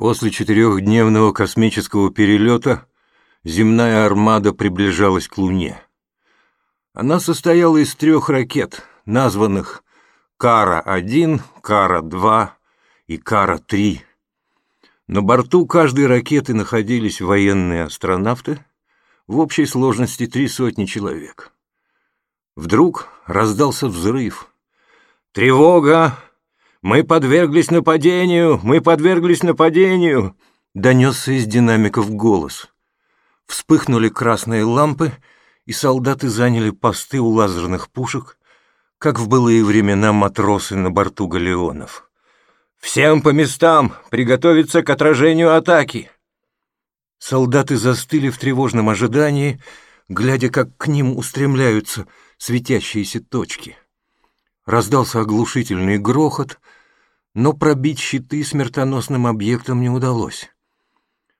После четырехдневного космического перелета земная армада приближалась к Луне. Она состояла из трех ракет, названных Кара-1, Кара-2 и Кара-3. На борту каждой ракеты находились военные астронавты, в общей сложности три сотни человек. Вдруг раздался взрыв. «Тревога! Мы подверглись нападению! Мы подверглись нападению!» Донесся из динамиков голос. Вспыхнули красные лампы, и солдаты заняли посты у лазерных пушек, как в былые времена матросы на борту галеонов. «Всем по местам! Приготовиться к отражению атаки!» Солдаты застыли в тревожном ожидании, глядя, как к ним устремляются светящиеся точки. Раздался оглушительный грохот, но пробить щиты смертоносным объектом не удалось.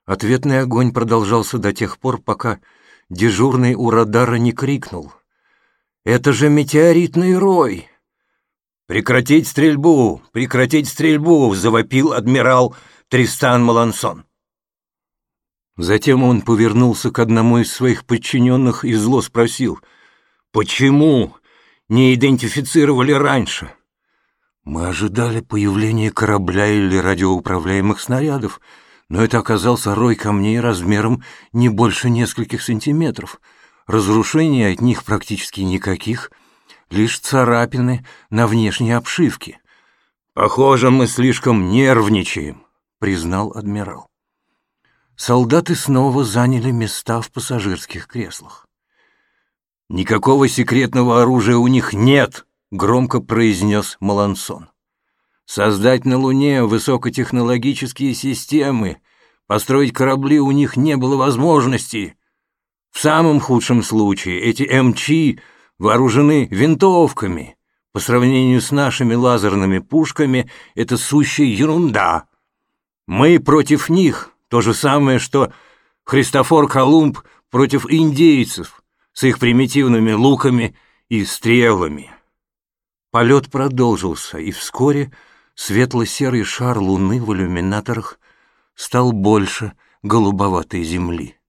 Ответный огонь продолжался до тех пор, пока дежурный у радара не крикнул. «Это же метеоритный рой!» «Прекратить стрельбу! Прекратить стрельбу!» — завопил адмирал Тристан Малансон. Затем он повернулся к одному из своих подчиненных и зло спросил, «Почему не идентифицировали раньше?» «Мы ожидали появления корабля или радиоуправляемых снарядов, но это оказался рой камней размером не больше нескольких сантиметров. Разрушений от них практически никаких, лишь царапины на внешней обшивке». «Похоже, мы слишком нервничаем», — признал адмирал. Солдаты снова заняли места в пассажирских креслах. «Никакого секретного оружия у них нет», — громко произнес Малансон. «Создать на Луне высокотехнологические системы, построить корабли у них не было возможности. В самом худшем случае эти МЧ вооружены винтовками. По сравнению с нашими лазерными пушками это сущая ерунда. Мы против них то же самое, что Христофор Колумб против индейцев с их примитивными луками и стрелами. Полет продолжился, и вскоре светло-серый шар Луны в иллюминаторах стал больше голубоватой земли.